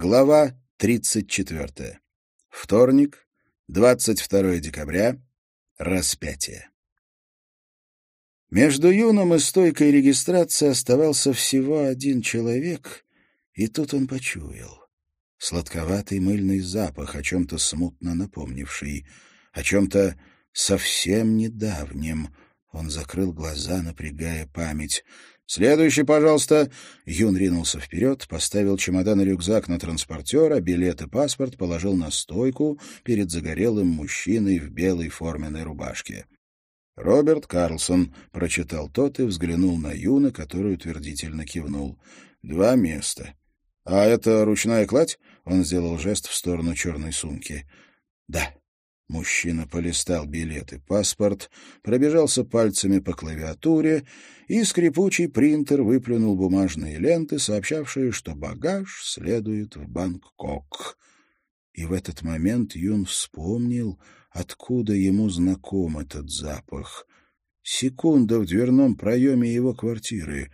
Глава 34. Вторник, 22 декабря. Распятие. Между юным и стойкой регистрации оставался всего один человек, и тут он почуял. Сладковатый мыльный запах, о чем-то смутно напомнивший, о чем-то совсем недавнем. Он закрыл глаза, напрягая память. «Следующий, пожалуйста!» Юн ринулся вперед, поставил чемодан и рюкзак на транспортер, а билет и паспорт положил на стойку перед загорелым мужчиной в белой форменной рубашке. «Роберт Карлсон», — прочитал тот и взглянул на Юна, который утвердительно кивнул. «Два места». «А это ручная кладь?» — он сделал жест в сторону черной сумки. «Да». Мужчина полистал билет и паспорт, пробежался пальцами по клавиатуре, и скрипучий принтер выплюнул бумажные ленты, сообщавшие, что багаж следует в Бангкок. И в этот момент Юн вспомнил, откуда ему знаком этот запах. Секунда в дверном проеме его квартиры.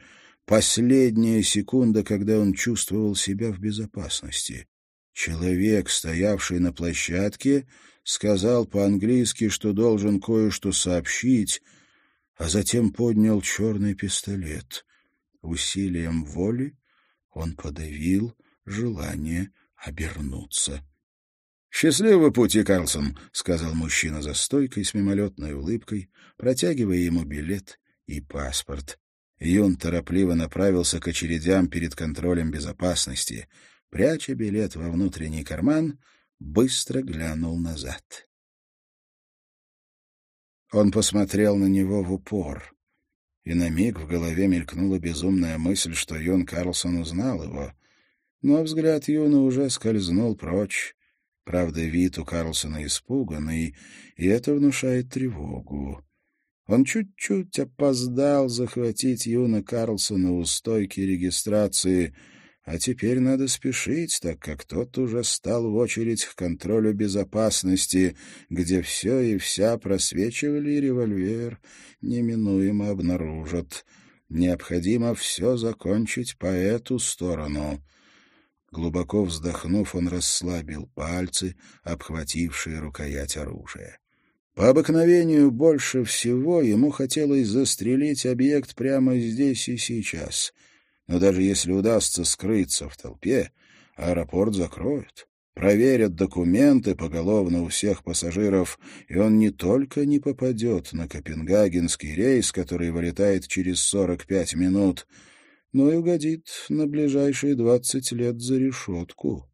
Последняя секунда, когда он чувствовал себя в безопасности. Человек, стоявший на площадке, сказал по-английски, что должен кое-что сообщить, а затем поднял черный пистолет. Усилием воли он подавил желание обернуться. «Счастливого пути, Карлсон!» — сказал мужчина за стойкой с мимолетной улыбкой, протягивая ему билет и паспорт. Юн торопливо направился к очередям перед контролем безопасности. Пряча билет во внутренний карман, быстро глянул назад. Он посмотрел на него в упор, и на миг в голове мелькнула безумная мысль, что Юн Карлсон узнал его. Но взгляд Юна уже скользнул прочь. Правда, вид у Карлсона испуганный, и это внушает тревогу. Он чуть-чуть опоздал захватить Юна Карлсона у стойки регистрации — а теперь надо спешить, так как тот уже стал в очередь к контролю безопасности, где все и вся просвечивали, и револьвер неминуемо обнаружат. Необходимо все закончить по эту сторону. Глубоко вздохнув, он расслабил пальцы, обхватившие рукоять оружия. По обыкновению больше всего ему хотелось застрелить объект прямо здесь и сейчас — но даже если удастся скрыться в толпе, аэропорт закроют. Проверят документы поголовно у всех пассажиров, и он не только не попадет на копенгагенский рейс, который вылетает через 45 минут, но и угодит на ближайшие 20 лет за решетку.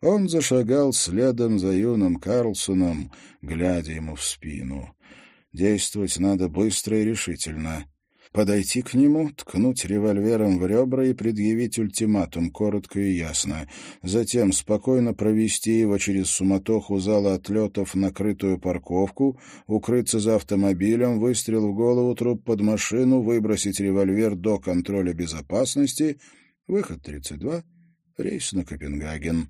Он зашагал следом за юным Карлсоном, глядя ему в спину. Действовать надо быстро и решительно подойти к нему, ткнуть револьвером в ребра и предъявить ультиматум, коротко и ясно. Затем спокойно провести его через суматоху зала отлетов накрытую парковку, укрыться за автомобилем, выстрел в голову, труп под машину, выбросить револьвер до контроля безопасности, выход 32, рейс на Копенгаген.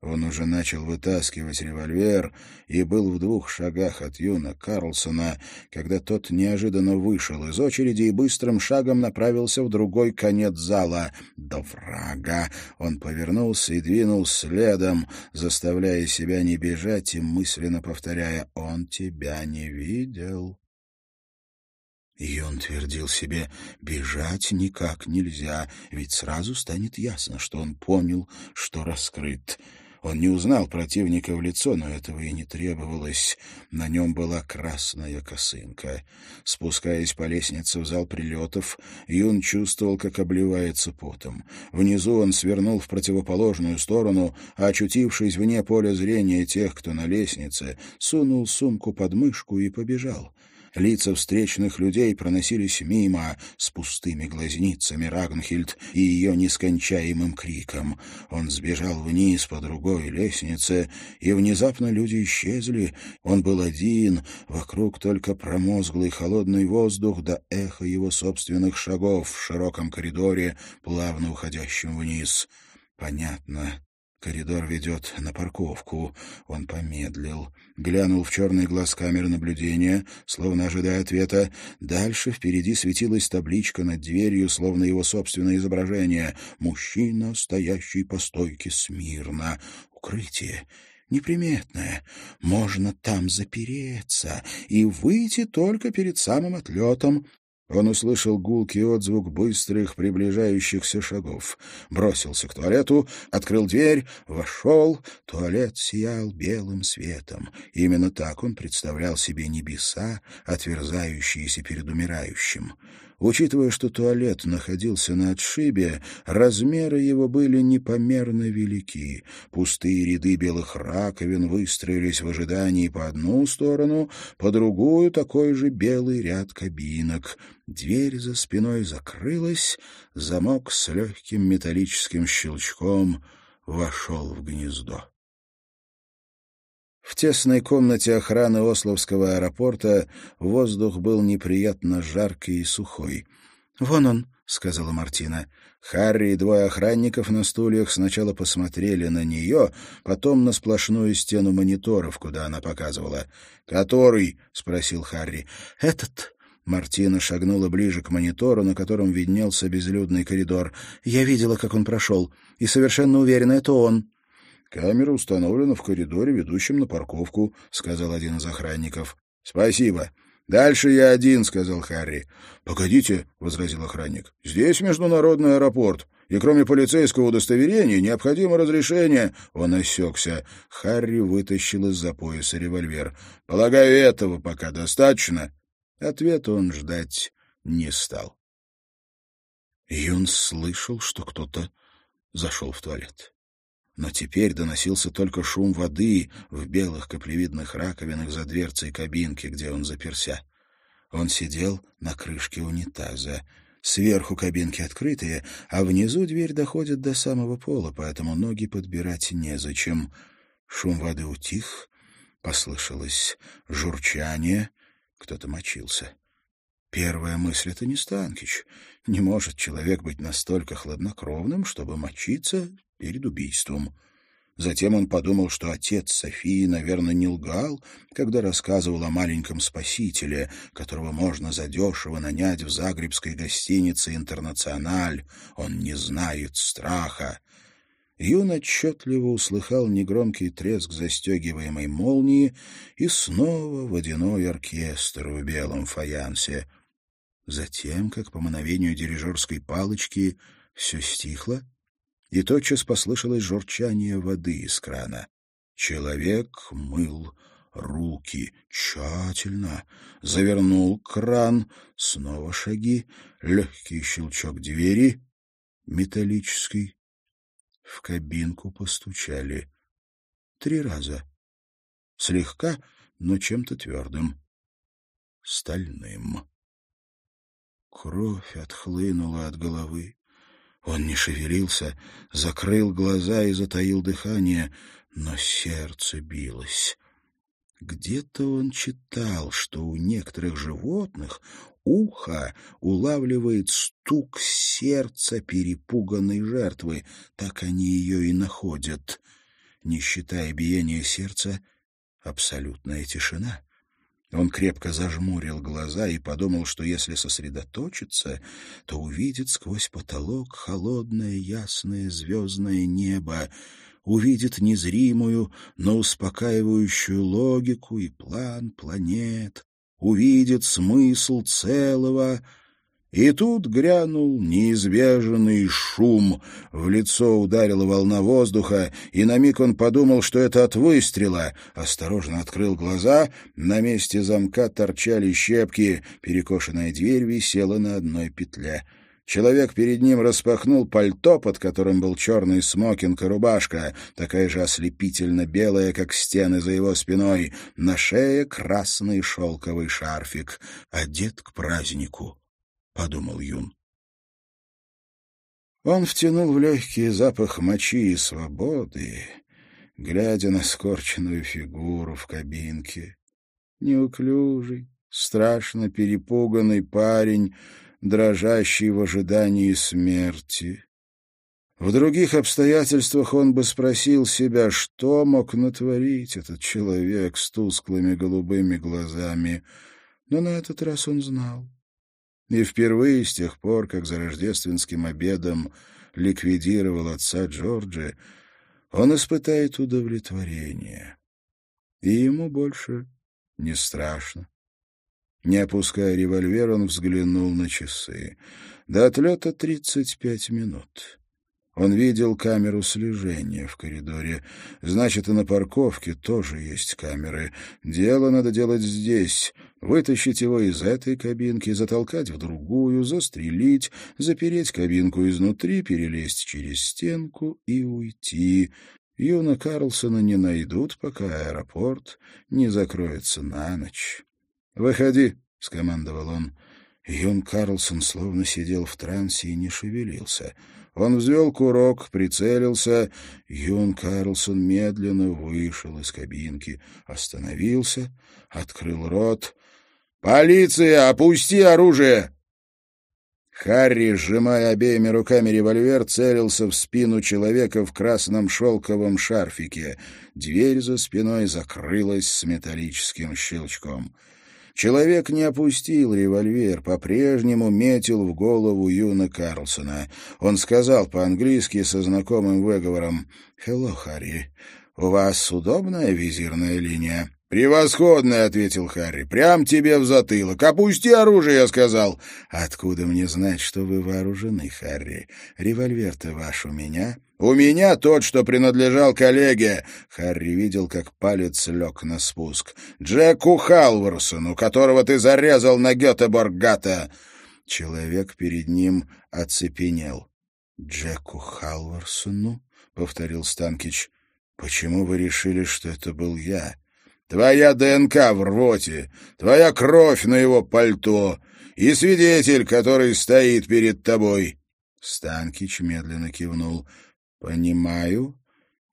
Он уже начал вытаскивать револьвер и был в двух шагах от Юна Карлсона, когда тот неожиданно вышел из очереди и быстрым шагом направился в другой конец зала. До врага он повернулся и двинул следом, заставляя себя не бежать и мысленно повторяя «Он тебя не видел». И он твердил себе, бежать никак нельзя, ведь сразу станет ясно, что он понял, что раскрыт. Он не узнал противника в лицо, но этого и не требовалось. На нем была красная косынка. Спускаясь по лестнице в зал прилетов, Юн чувствовал, как обливается потом. Внизу он свернул в противоположную сторону, а, очутившись вне поля зрения тех, кто на лестнице, сунул сумку под мышку и побежал. Лица встречных людей проносились мимо с пустыми глазницами Рагнхильд и ее нескончаемым криком. Он сбежал вниз по другой лестнице, и внезапно люди исчезли. Он был один, вокруг только промозглый холодный воздух да эхо его собственных шагов в широком коридоре, плавно уходящем вниз. Понятно. Коридор ведет на парковку. Он помедлил, глянул в черный глаз камеры наблюдения, словно ожидая ответа. Дальше впереди светилась табличка над дверью, словно его собственное изображение. «Мужчина, стоящий по стойке смирно». Укрытие неприметное. Можно там запереться и выйти только перед самым отлетом. Он услышал гулкий отзвук быстрых приближающихся шагов. Бросился к туалету, открыл дверь, вошел. Туалет сиял белым светом. Именно так он представлял себе небеса, отверзающиеся перед умирающим. Учитывая, что туалет находился на отшибе, размеры его были непомерно велики. Пустые ряды белых раковин выстроились в ожидании по одну сторону, по другую такой же белый ряд кабинок. Дверь за спиной закрылась, замок с легким металлическим щелчком вошел в гнездо. В тесной комнате охраны Ословского аэропорта воздух был неприятно жаркий и сухой. «Вон он», — сказала Мартина. Харри и двое охранников на стульях сначала посмотрели на нее, потом на сплошную стену мониторов, куда она показывала. «Который?» — спросил Харри. «Этот». Мартина шагнула ближе к монитору, на котором виднелся безлюдный коридор. «Я видела, как он прошел, и совершенно уверена, это он». «Камера установлена в коридоре, ведущем на парковку», — сказал один из охранников. «Спасибо. Дальше я один», — сказал Харри. «Погодите», — возразил охранник. «Здесь международный аэропорт, и кроме полицейского удостоверения необходимо разрешение». Он осекся. Харри вытащил из-за пояса револьвер. «Полагаю, этого пока достаточно?» Ответа он ждать не стал. Юн слышал, что кто-то зашел в туалет но теперь доносился только шум воды в белых каплевидных раковинах за дверцей кабинки, где он заперся. Он сидел на крышке унитаза. Сверху кабинки открытые, а внизу дверь доходит до самого пола, поэтому ноги подбирать незачем. Шум воды утих, послышалось журчание, кто-то мочился. Первая мысль — это не Станкич. Не может человек быть настолько хладнокровным, чтобы мочиться перед убийством. Затем он подумал, что отец Софии, наверное, не лгал, когда рассказывал о маленьком спасителе, которого можно задешево нанять в загребской гостинице «Интернациональ». Он не знает страха. Юн отчетливо услыхал негромкий треск застегиваемой молнии и снова водяной оркестр в белом фаянсе. Затем, как по мановению дирижерской палочки, все стихло, и тотчас послышалось журчание воды из крана. Человек мыл руки тщательно, завернул кран, снова шаги, легкий щелчок двери, металлический. В кабинку постучали три раза. Слегка, но чем-то твердым, стальным. Кровь отхлынула от головы. Он не шевелился, закрыл глаза и затаил дыхание, но сердце билось. Где-то он читал, что у некоторых животных ухо улавливает стук сердца перепуганной жертвы. Так они ее и находят. Не считая биения сердца, абсолютная тишина. Он крепко зажмурил глаза и подумал, что если сосредоточиться, то увидит сквозь потолок холодное ясное звездное небо, увидит незримую, но успокаивающую логику и план планет, увидит смысл целого — и тут грянул неизбежный шум. В лицо ударила волна воздуха, и на миг он подумал, что это от выстрела. Осторожно открыл глаза. На месте замка торчали щепки. Перекошенная дверь висела на одной петле. Человек перед ним распахнул пальто, под которым был черный смокинг и рубашка, такая же ослепительно белая, как стены за его спиной. На шее красный шелковый шарфик, одет к празднику подумал Юн. Он втянул в легкий запах мочи и свободы, глядя на скорченную фигуру в кабинке. Неуклюжий, страшно перепуганный парень, дрожащий в ожидании смерти. В других обстоятельствах он бы спросил себя, что мог натворить этот человек с тусклыми голубыми глазами. Но на этот раз он знал. И впервые с тех пор, как за рождественским обедом ликвидировал отца Джорджа, он испытает удовлетворение. И ему больше не страшно. Не опуская револьвер, он взглянул на часы. До отлета тридцать пять минут. Он видел камеру слежения в коридоре. Значит, и на парковке тоже есть камеры. Дело надо делать здесь. Вытащить его из этой кабинки, затолкать в другую, застрелить, запереть кабинку изнутри, перелезть через стенку и уйти. Юна Карлсона не найдут, пока аэропорт не закроется на ночь. «Выходи», — скомандовал он. Юн Карлсон словно сидел в трансе и не шевелился — он взвел курок, прицелился. Юн Карлсон медленно вышел из кабинки, остановился, открыл рот. «Полиция! Опусти оружие!» Харри, сжимая обеими руками револьвер, целился в спину человека в красном шелковом шарфике. Дверь за спиной закрылась с металлическим щелчком. Человек не опустил револьвер, по-прежнему метил в голову Юна Карлсона. Он сказал по-английски со знакомым выговором «Хелло, Харри, у вас удобная визирная линия?» «Превосходная», — ответил Харри. «Прям тебе в затылок. Опусти оружие», — я сказал. «Откуда мне знать, что вы вооружены, Харри? Револьвер-то ваш у меня». «У меня тот, что принадлежал коллеге». Харри видел, как палец лег на спуск. «Джеку Халварсону, которого ты зарезал на Гетеборгата». Человек перед ним оцепенел. «Джеку Халварсону?» — повторил Станкич. «Почему вы решили, что это был я?» «Твоя ДНК в рвоте, твоя кровь на его пальто и свидетель, который стоит перед тобой». Станкич медленно кивнул. «Понимаю.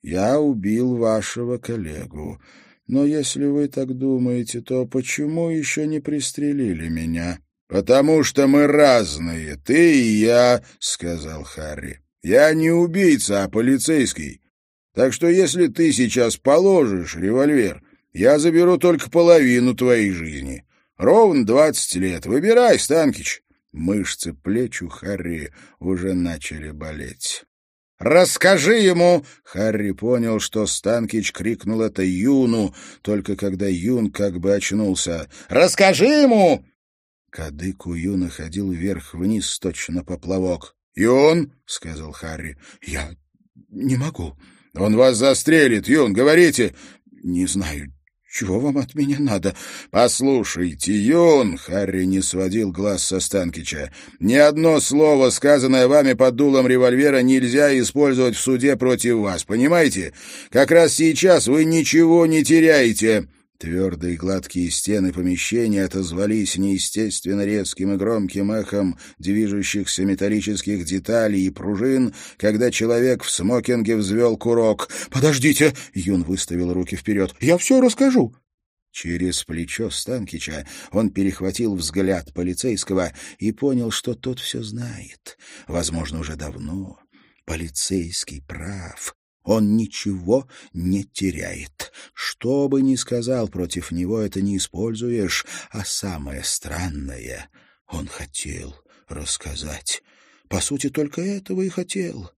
Я убил вашего коллегу. Но если вы так думаете, то почему еще не пристрелили меня?» «Потому что мы разные, ты и я», — сказал Харри. «Я не убийца, а полицейский. Так что если ты сейчас положишь револьвер, я заберу только половину твоей жизни. Ровно двадцать лет. Выбирай, Станкич». Мышцы плеч у Харри уже начали болеть. «Расскажи ему!» Харри понял, что Станкич крикнул это Юну, только когда Юн как бы очнулся. «Расскажи ему!» Кадык у Юна ходил вверх-вниз, точно поплавок. «Юн!» — сказал Харри. «Я не могу». «Он вас застрелит, Юн, говорите!» «Не знаю, чего вам от меня надо? Послушайте, Юн, Харри не сводил глаз со Станкича. Ни одно слово, сказанное вами под дулом револьвера, нельзя использовать в суде против вас, понимаете? Как раз сейчас вы ничего не теряете. Твердые гладкие стены помещения отозвались неестественно резким и громким эхом движущихся металлических деталей и пружин, когда человек в смокинге взвел курок. «Подождите!» — Юн выставил руки вперед. «Я все расскажу!» Через плечо Станкича он перехватил взгляд полицейского и понял, что тот все знает. Возможно, уже давно. Полицейский прав. Он ничего не теряет. Что бы ни сказал против него, это не используешь. А самое странное, он хотел рассказать. По сути, только этого и хотел.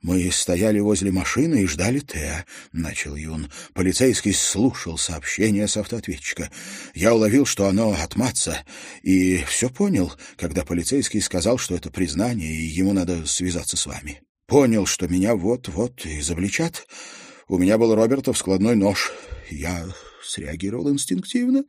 «Мы стояли возле машины и ждали Теа», — начал Юн. Полицейский слушал сообщение с автоответчика. Я уловил, что оно от и все понял, когда полицейский сказал, что это признание, и ему надо связаться с вами. Понял, что меня вот-вот изобличат. У меня был Робертов складной нож. Я среагировал инстинктивно.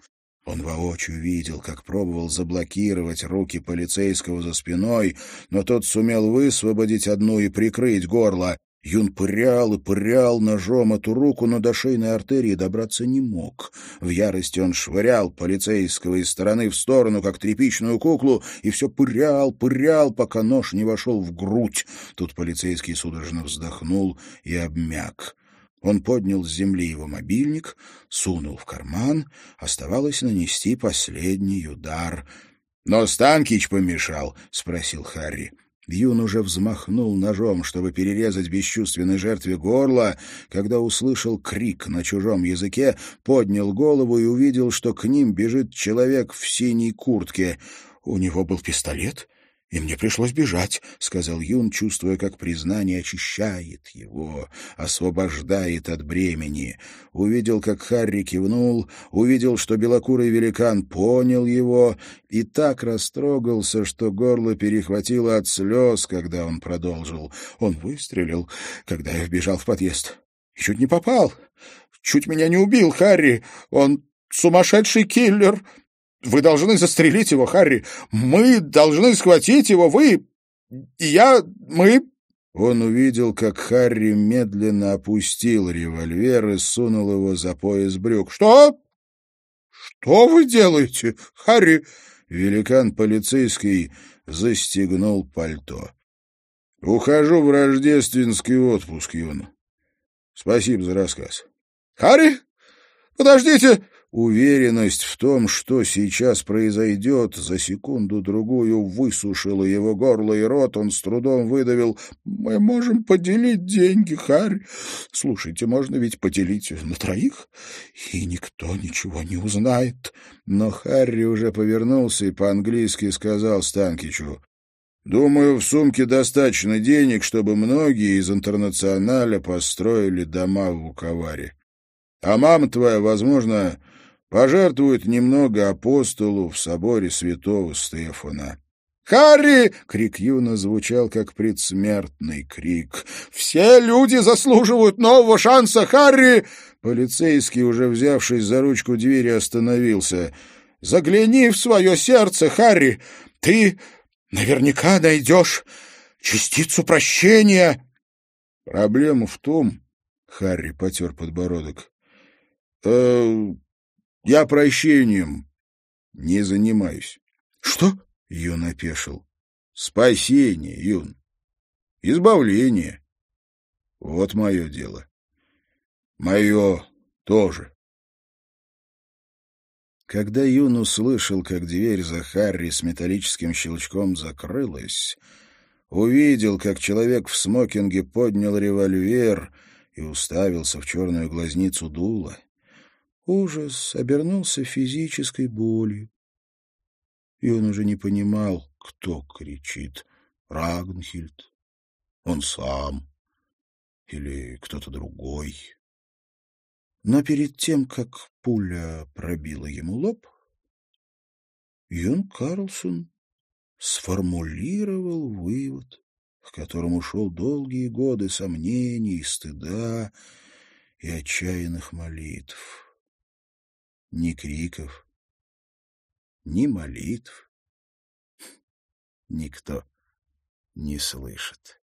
Он воочию видел, как пробовал заблокировать руки полицейского за спиной, но тот сумел высвободить одну и прикрыть горло. Юн пырял и пырял ножом эту руку, но до шейной артерии добраться не мог. В ярости он швырял полицейского из стороны в сторону, как тряпичную куклу, и все пырял, пырял, пока нож не вошел в грудь. Тут полицейский судорожно вздохнул и обмяк. Он поднял с земли его мобильник, сунул в карман. Оставалось нанести последний удар. — Но Станкич помешал? — спросил Харри. Юн уже взмахнул ножом, чтобы перерезать бесчувственной жертве горло, когда услышал крик на чужом языке, поднял голову и увидел, что к ним бежит человек в синей куртке. У него был пистолет, и мне пришлось бежать, — сказал Юн, чувствуя, как признание очищает его, освобождает от бремени. Увидел, как Харри кивнул, увидел, что белокурый великан понял его, и так растрогался, что горло перехватило от слез, когда он продолжил. Он выстрелил, когда я вбежал в подъезд. Чуть не попал. Чуть меня не убил, Харри. Он сумасшедший киллер. Вы должны застрелить его, Харри. Мы должны схватить его. Вы... Я... Мы...» Он увидел, как Харри медленно опустил револьвер и сунул его за пояс брюк. «Что? Что вы делаете, Харри?» Великан полицейский застегнул пальто. «Ухожу в рождественский отпуск, Юн. Спасибо за рассказ». «Харри, подождите!» Уверенность в том, что сейчас произойдет, за секунду-другую высушила его горло и рот. Он с трудом выдавил. «Мы можем поделить деньги, Харри. Слушайте, можно ведь поделить на троих, и никто ничего не узнает». Но Харри уже повернулся и по-английски сказал Станкичу. «Думаю, в сумке достаточно денег, чтобы многие из интернационаля построили дома в Вуковаре. А мама твоя, возможно, пожертвует немного апостолу в соборе святого Стефана. «Харри!» — крик Юна звучал, как предсмертный крик. «Все люди заслуживают нового шанса, Харри!» Полицейский, уже взявшись за ручку двери, остановился. «Загляни в свое сердце, Харри! Ты наверняка найдешь частицу прощения!» «Проблема в том...» — Харри потер подбородок. «Э, я прощением не занимаюсь. — Что? — Юн опешил. — Спасение, Юн. Избавление. Вот мое дело. Мое тоже. Когда Юн услышал, как дверь за Харри с металлическим щелчком закрылась, увидел, как человек в смокинге поднял револьвер и уставился в черную глазницу дула, Ужас обернулся физической болью. И он уже не понимал, кто кричит. Рагнхильд, он сам или кто-то другой. Но перед тем, как пуля пробила ему лоб, Юн Карлсон сформулировал вывод, к которому шел долгие годы сомнений, стыда и отчаянных молитв ни криков, ни молитв никто не слышит.